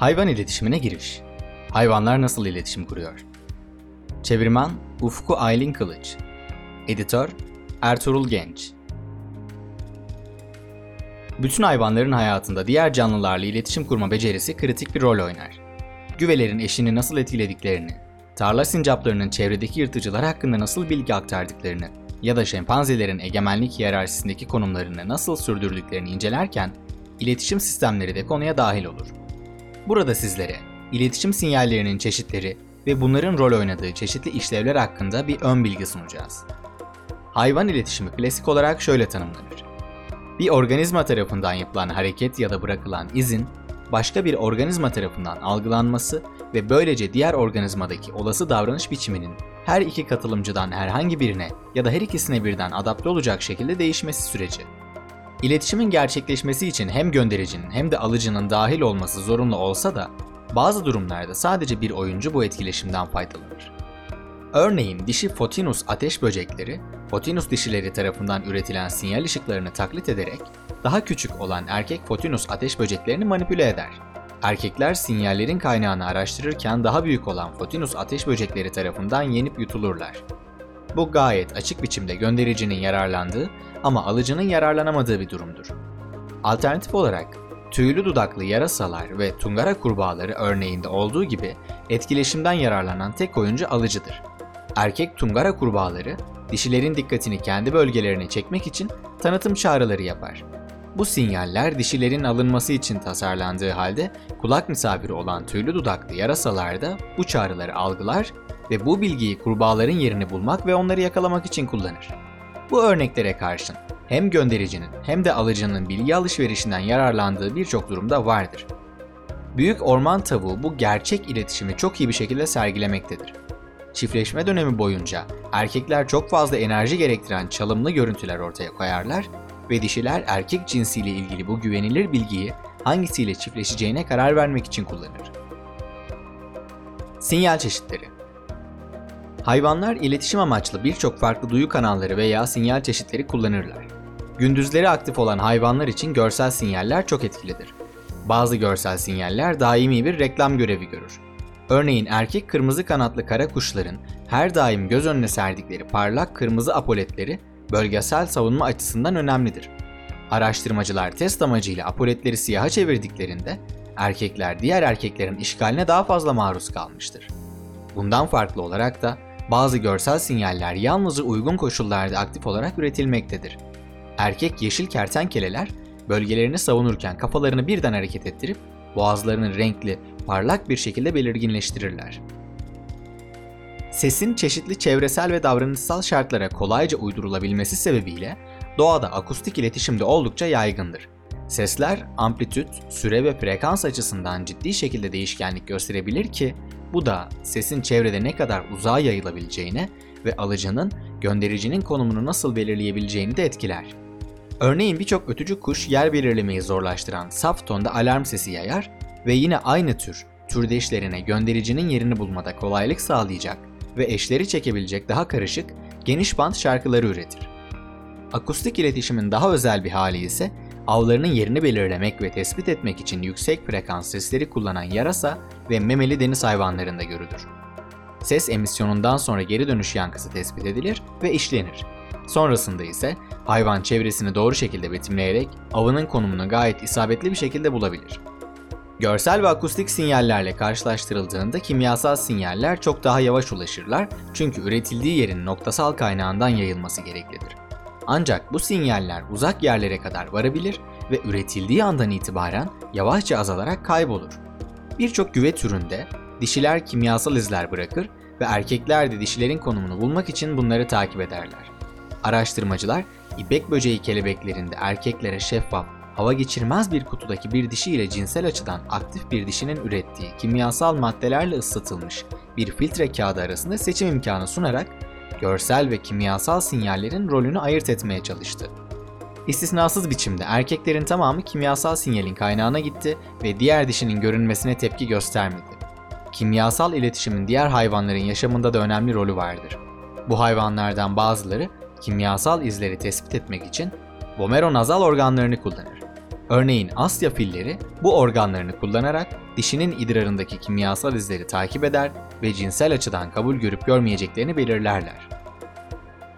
Hayvan iletişimine giriş. Hayvanlar nasıl iletişim kuruyor? Çevirmen Ufku Aylin Kılıç. Editör Ertuğrul Genç. Bütün hayvanların hayatında diğer canlılarla iletişim kurma becerisi kritik bir rol oynar. Güvelerin eşini nasıl etkilediklerini, tarla sincaplarının çevredeki yırtıcılar hakkında nasıl bilgi aktardıklarını ya da şempanzelerin egemenlik hiyerarşisindeki konumlarını nasıl sürdürdüklerini incelerken iletişim sistemleri de konuya dahil olur. Burada sizlere iletişim sinyallerinin çeşitleri ve bunların rol oynadığı çeşitli işlevler hakkında bir ön bilgi sunacağız. Hayvan iletişimi klasik olarak şöyle tanımlanır. Bir organizma tarafından yapılan hareket ya da bırakılan izin, başka bir organizma tarafından algılanması ve böylece diğer organizmadaki olası davranış biçiminin her iki katılımcıdan herhangi birine ya da her ikisine birden adapte olacak şekilde değişmesi süreci. İletişimin gerçekleşmesi için hem göndericinin hem de alıcının dahil olması zorunlu olsa da bazı durumlarda sadece bir oyuncu bu etkileşimden faydalanır. Örneğin dişi Photinus ateş böcekleri, Photinus dişileri tarafından üretilen sinyal ışıklarını taklit ederek daha küçük olan erkek Photinus ateş böceklerini manipüle eder. Erkekler sinyallerin kaynağını araştırırken daha büyük olan Photinus ateş böcekleri tarafından yenip yutulurlar. Bu gayet açık biçimde göndericinin yararlandığı ama alıcının yararlanamadığı bir durumdur. Alternatif olarak tüylü dudaklı yarasalar ve tungara kurbağaları örneğinde olduğu gibi etkileşimden yararlanan tek oyuncu alıcıdır. Erkek tungara kurbağaları dişilerin dikkatini kendi bölgelerine çekmek için tanıtım çağrıları yapar. Bu sinyaller dişilerin alınması için tasarlandığı halde kulak misafiri olan tüylü dudaklı yarasalar da bu çağrıları algılar ve bu bilgiyi kurbağaların yerini bulmak ve onları yakalamak için kullanır. Bu örneklere karşın hem göndericinin hem de alıcının bilgi alışverişinden yararlandığı birçok durumda vardır. Büyük orman tavuğu bu gerçek iletişimi çok iyi bir şekilde sergilemektedir. Çiftleşme dönemi boyunca erkekler çok fazla enerji gerektiren çalımlı görüntüler ortaya koyarlar ve dişiler erkek cinsiyle ilgili bu güvenilir bilgiyi hangisiyle çiftleşeceğine karar vermek için kullanır. Sinyal çeşitleri Hayvanlar iletişim amaçlı birçok farklı duyu kanalları veya sinyal çeşitleri kullanırlar. Gündüzleri aktif olan hayvanlar için görsel sinyaller çok etkilidir. Bazı görsel sinyaller daimi bir reklam görevi görür. Örneğin erkek kırmızı kanatlı kara kuşların her daim göz önüne serdikleri parlak kırmızı apoletleri bölgesel savunma açısından önemlidir. Araştırmacılar test amacıyla apoletleri siyaha çevirdiklerinde erkekler diğer erkeklerin işgaline daha fazla maruz kalmıştır. Bundan farklı olarak da bazı görsel sinyaller yalnızca uygun koşullarda aktif olarak üretilmektedir. Erkek yeşil kertenkeleler bölgelerini savunurken kafalarını birden hareket ettirip boğazlarını renkli, parlak bir şekilde belirginleştirirler. Sesin çeşitli çevresel ve davranışsal şartlara kolayca uydurulabilmesi sebebiyle doğada akustik iletişim de oldukça yaygındır. Sesler amplitüt, süre ve frekans açısından ciddi şekilde değişkenlik gösterebilir ki bu da sesin çevrede ne kadar uzağa yayılabileceğine ve alıcının göndericinin konumunu nasıl belirleyebileceğini de etkiler. Örneğin birçok ötücü kuş yer belirlemeyi zorlaştıran saf tonda alarm sesi yayar ve yine aynı tür türdeşlerine göndericinin yerini bulmada kolaylık sağlayacak ve eşleri çekebilecek daha karışık, geniş band şarkıları üretir. Akustik iletişimin daha özel bir hali ise avlarının yerini belirlemek ve tespit etmek için yüksek frekans sesleri kullanan yarasa ve memeli deniz hayvanlarında görülür. Ses emisyonundan sonra geri dönüş yankısı tespit edilir ve işlenir. Sonrasında ise hayvan çevresini doğru şekilde betimleyerek avının konumunu gayet isabetli bir şekilde bulabilir. Görsel ve akustik sinyallerle karşılaştırıldığında kimyasal sinyaller çok daha yavaş ulaşırlar çünkü üretildiği yerin noktasal kaynağından yayılması gereklidir. Ancak bu sinyaller uzak yerlere kadar varabilir ve üretildiği andan itibaren yavaşça azalarak kaybolur. Birçok güve türünde dişiler kimyasal izler bırakır ve erkekler de dişilerin konumunu bulmak için bunları takip ederler. Araştırmacılar ibek böceği kelebeklerinde erkeklere şeffaf, hava geçirmez bir kutudaki bir dişi ile cinsel açıdan aktif bir dişinin ürettiği kimyasal maddelerle ısıtılmış bir filtre kağıdı arasında seçim imkanı sunarak görsel ve kimyasal sinyallerin rolünü ayırt etmeye çalıştı. İstisnasız biçimde erkeklerin tamamı kimyasal sinyalin kaynağına gitti ve diğer dişinin görünmesine tepki göstermedi. Kimyasal iletişimin diğer hayvanların yaşamında da önemli rolü vardır. Bu hayvanlardan bazıları kimyasal izleri tespit etmek için vomeronazal organlarını kullanır. Örneğin Asya filleri bu organlarını kullanarak dişinin idrarındaki kimyasal izleri takip eder ve cinsel açıdan kabul görüp görmeyeceklerini belirlerler.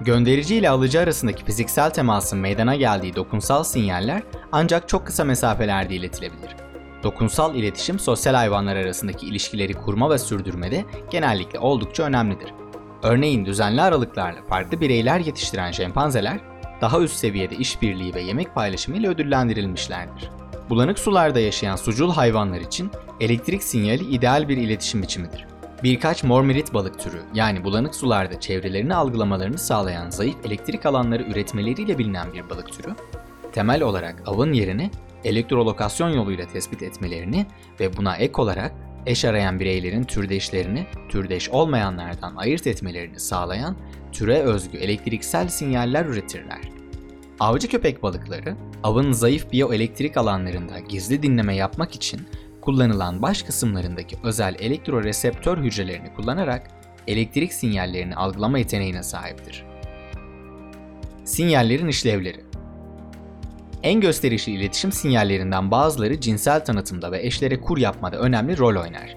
Gönderici ile alıcı arasındaki fiziksel temasın meydana geldiği dokunsal sinyaller ancak çok kısa mesafelerde iletilebilir. Dokunsal iletişim sosyal hayvanlar arasındaki ilişkileri kurma ve sürdürmede genellikle oldukça önemlidir. Örneğin düzenli aralıklarla farklı bireyler yetiştiren şempanzeler daha üst seviyede işbirliği ve yemek paylaşımı ile ödüllendirilmişlerdir. Bulanık sularda yaşayan sucul hayvanlar için elektrik sinyali ideal bir iletişim biçimidir. Birkaç mormirit balık türü yani bulanık sularda çevrelerini algılamalarını sağlayan zayıf elektrik alanları üretmeleriyle bilinen bir balık türü, temel olarak avın yerini elektrolokasyon yoluyla tespit etmelerini ve buna ek olarak eş arayan bireylerin türdeşlerini türdeş olmayanlardan ayırt etmelerini sağlayan türe özgü elektriksel sinyaller üretirler. Avcı köpek balıkları, avın zayıf biyoelektrik alanlarında gizli dinleme yapmak için kullanılan baş kısımlarındaki özel elektroreseptör hücrelerini kullanarak elektrik sinyallerini algılama yeteneğine sahiptir. Sinyallerin işlevleri En gösterişli iletişim sinyallerinden bazıları cinsel tanıtımda ve eşlere kur yapmada önemli rol oynar.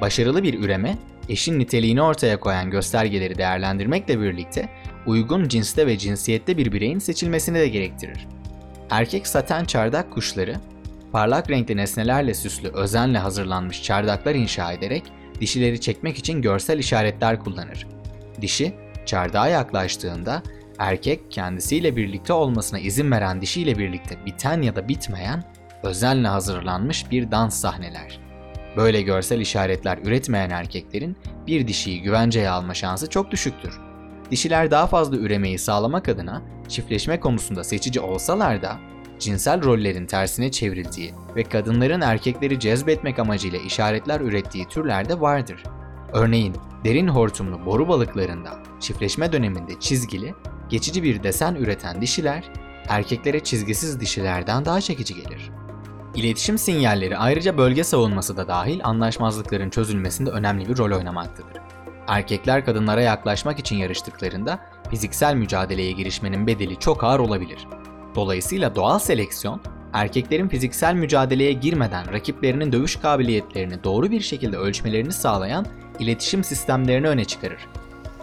Başarılı bir üreme, eşin niteliğini ortaya koyan göstergeleri değerlendirmekle birlikte uygun cinste ve cinsiyette bir bireyin seçilmesini de gerektirir. Erkek saten çardak kuşları, parlak renkli nesnelerle süslü özenle hazırlanmış çardaklar inşa ederek dişileri çekmek için görsel işaretler kullanır. Dişi, çardağa yaklaştığında erkek kendisiyle birlikte olmasına izin veren dişiyle birlikte biten ya da bitmeyen özenle hazırlanmış bir dans sahneler. Böyle görsel işaretler üretmeyen erkeklerin bir dişiyi güvenceye alma şansı çok düşüktür. Dişiler daha fazla üremeyi sağlamak adına çiftleşme konusunda seçici olsalar da cinsel rollerin tersine çevrildiği ve kadınların erkekleri cezbetmek amacıyla işaretler ürettiği türler de vardır. Örneğin derin hortumlu boru balıklarında çiftleşme döneminde çizgili, geçici bir desen üreten dişiler erkeklere çizgisiz dişilerden daha çekici gelir. İletişim sinyalleri ayrıca bölge savunması da dahil anlaşmazlıkların çözülmesinde önemli bir rol oynamaktadır. Erkekler kadınlara yaklaşmak için yarıştıklarında fiziksel mücadeleye girişmenin bedeli çok ağır olabilir. Dolayısıyla doğal seleksiyon, erkeklerin fiziksel mücadeleye girmeden rakiplerinin dövüş kabiliyetlerini doğru bir şekilde ölçmelerini sağlayan iletişim sistemlerini öne çıkarır.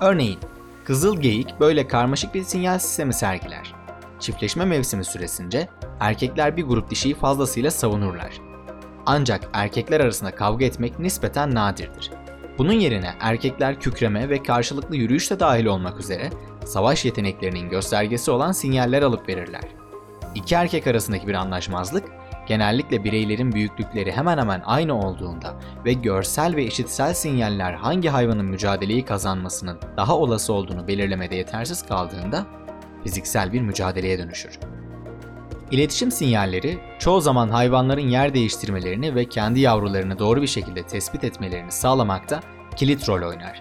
Örneğin, kızıl geyik böyle karmaşık bir sinyal sistemi sergiler. Çiftleşme mevsimi süresince erkekler bir grup dişiyi fazlasıyla savunurlar. Ancak erkekler arasında kavga etmek nispeten nadirdir. Bunun yerine erkekler kükreme ve karşılıklı yürüyüş de dahil olmak üzere savaş yeteneklerinin göstergesi olan sinyaller alıp verirler. İki erkek arasındaki bir anlaşmazlık genellikle bireylerin büyüklükleri hemen hemen aynı olduğunda ve görsel ve işitsel sinyaller hangi hayvanın mücadeleyi kazanmasının daha olası olduğunu belirlemede yetersiz kaldığında fiziksel bir mücadeleye dönüşür. İletişim sinyalleri çoğu zaman hayvanların yer değiştirmelerini ve kendi yavrularını doğru bir şekilde tespit etmelerini sağlamakta kilit rol oynar.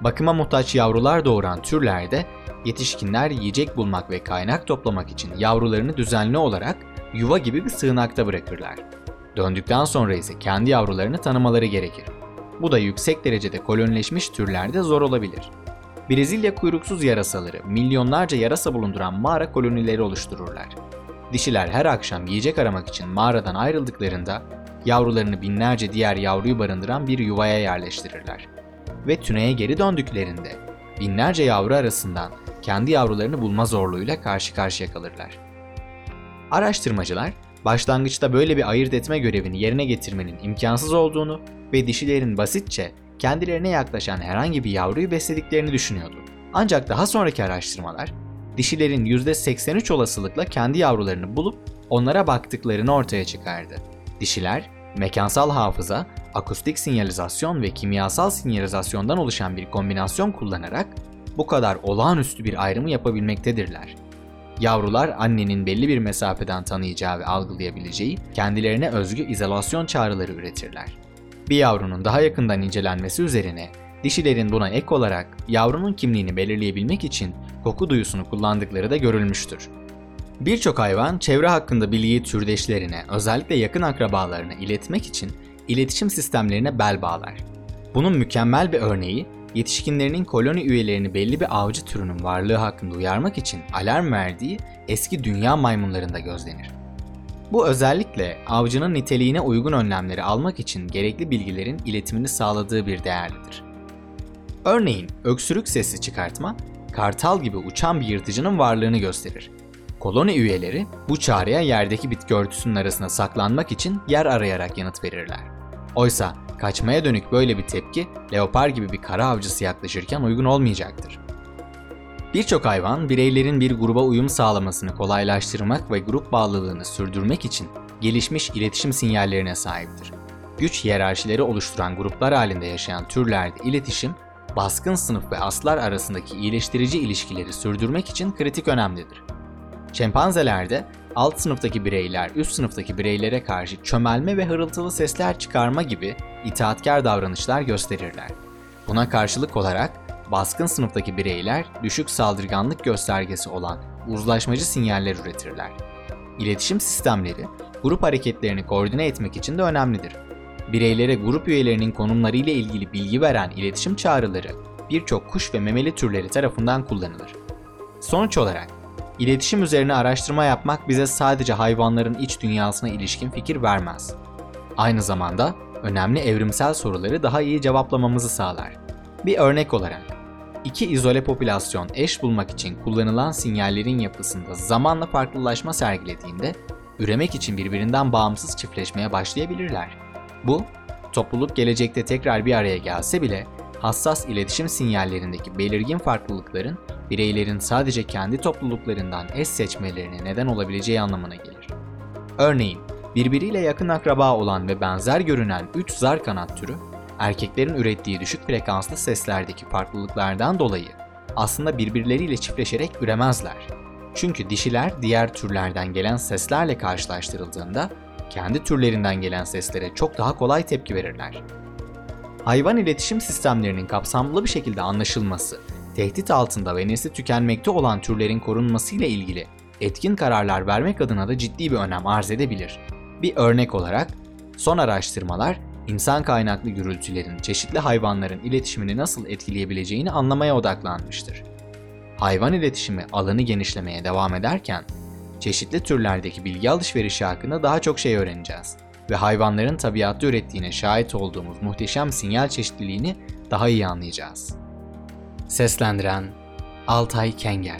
Bakıma muhtaç yavrular doğuran türlerde yetişkinler yiyecek bulmak ve kaynak toplamak için yavrularını düzenli olarak yuva gibi bir sığınakta bırakırlar. Döndükten sonra ise kendi yavrularını tanımaları gerekir. Bu da yüksek derecede kolonileşmiş türlerde zor olabilir. Brezilya kuyruksuz yarasaları milyonlarca yarasa bulunduran mağara kolonileri oluştururlar. Dişiler her akşam yiyecek aramak için mağaradan ayrıldıklarında yavrularını binlerce diğer yavruyu barındıran bir yuvaya yerleştirirler. Ve tüneye geri döndüklerinde binlerce yavru arasından kendi yavrularını bulma zorluğuyla karşı karşıya kalırlar. Araştırmacılar başlangıçta böyle bir ayırt etme görevini yerine getirmenin imkansız olduğunu ve dişilerin basitçe kendilerine yaklaşan herhangi bir yavruyu beslediklerini düşünüyordu. Ancak daha sonraki araştırmalar dişilerin %83 olasılıkla kendi yavrularını bulup onlara baktıklarını ortaya çıkardı. Dişiler, mekansal hafıza, akustik sinyalizasyon ve kimyasal sinyalizasyondan oluşan bir kombinasyon kullanarak bu kadar olağanüstü bir ayrımı yapabilmektedirler. Yavrular annenin belli bir mesafeden tanıyacağı ve algılayabileceği kendilerine özgü izolasyon çağrıları üretirler. Bir yavrunun daha yakından incelenmesi üzerine dişilerin buna ek olarak yavrunun kimliğini belirleyebilmek için koku duyusunu kullandıkları da görülmüştür. Birçok hayvan çevre hakkında bilgiyi türdeşlerine, özellikle yakın akrabalarına iletmek için iletişim sistemlerine bel bağlar. Bunun mükemmel bir örneği yetişkinlerinin koloni üyelerini belli bir avcı türünün varlığı hakkında uyarmak için alarm verdiği eski dünya maymunlarında gözlenir. Bu özellikle avcının niteliğine uygun önlemleri almak için gerekli bilgilerin iletimini sağladığı bir değerlidir. Örneğin öksürük sesi çıkartma, kartal gibi uçan bir yırtıcının varlığını gösterir. Koloni üyeleri bu çağrıya yerdeki bitki örtüsünün arasına saklanmak için yer arayarak yanıt verirler. Oysa kaçmaya dönük böyle bir tepki leopar gibi bir kara avcısı yaklaşırken uygun olmayacaktır. Birçok hayvan bireylerin bir gruba uyum sağlamasını kolaylaştırmak ve grup bağlılığını sürdürmek için gelişmiş iletişim sinyallerine sahiptir. Güç hiyerarşileri oluşturan gruplar halinde yaşayan türlerde iletişim, baskın sınıf ve aslar arasındaki iyileştirici ilişkileri sürdürmek için kritik önemlidir. Şempanzelerde alt sınıftaki bireyler üst sınıftaki bireylere karşı çömelme ve hırıltılı sesler çıkarma gibi itaatkar davranışlar gösterirler. Buna karşılık olarak baskın sınıftaki bireyler düşük saldırganlık göstergesi olan uzlaşmacı sinyaller üretirler. İletişim sistemleri grup hareketlerini koordine etmek için de önemlidir. Bireylere grup üyelerinin konumları ile ilgili bilgi veren iletişim çağrıları birçok kuş ve memeli türleri tarafından kullanılır. Sonuç olarak İletişim üzerine araştırma yapmak bize sadece hayvanların iç dünyasına ilişkin fikir vermez. Aynı zamanda önemli evrimsel soruları daha iyi cevaplamamızı sağlar. Bir örnek olarak, iki izole popülasyon eş bulmak için kullanılan sinyallerin yapısında zamanla farklılaşma sergilediğinde üremek için birbirinden bağımsız çiftleşmeye başlayabilirler. Bu, topluluk gelecekte tekrar bir araya gelse bile hassas iletişim sinyallerindeki belirgin farklılıkların bireylerin sadece kendi topluluklarından eş seçmelerine neden olabileceği anlamına gelir. Örneğin, birbiriyle yakın akraba olan ve benzer görünen 3 zar kanat türü, erkeklerin ürettiği düşük frekanslı seslerdeki farklılıklardan dolayı aslında birbirleriyle çiftleşerek üremezler. Çünkü dişiler diğer türlerden gelen seslerle karşılaştırıldığında kendi türlerinden gelen seslere çok daha kolay tepki verirler. Hayvan iletişim sistemlerinin kapsamlı bir şekilde anlaşılması tehdit altında ve nesli tükenmekte olan türlerin korunmasıyla ilgili etkin kararlar vermek adına da ciddi bir önem arz edebilir. Bir örnek olarak son araştırmalar insan kaynaklı gürültülerin çeşitli hayvanların iletişimini nasıl etkileyebileceğini anlamaya odaklanmıştır. Hayvan iletişimi alanı genişlemeye devam ederken çeşitli türlerdeki bilgi alışverişi hakkında daha çok şey öğreneceğiz ve hayvanların tabiatta ürettiğine şahit olduğumuz muhteşem sinyal çeşitliliğini daha iyi anlayacağız. Seslendiren Altay Kenger